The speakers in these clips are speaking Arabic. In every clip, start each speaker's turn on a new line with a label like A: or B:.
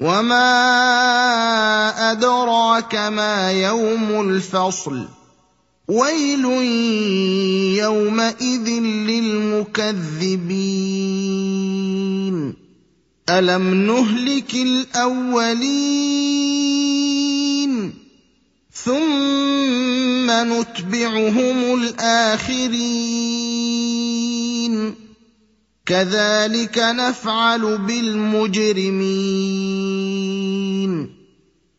A: وما ادراك ما يوم الفصل ويل يومئذ للمكذبين الم نهلك الاولين ثم نتبعهم الاخرين كذلك نفعل بالمجرمين.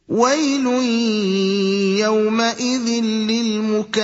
A: ويل يومئذ للمكذبين.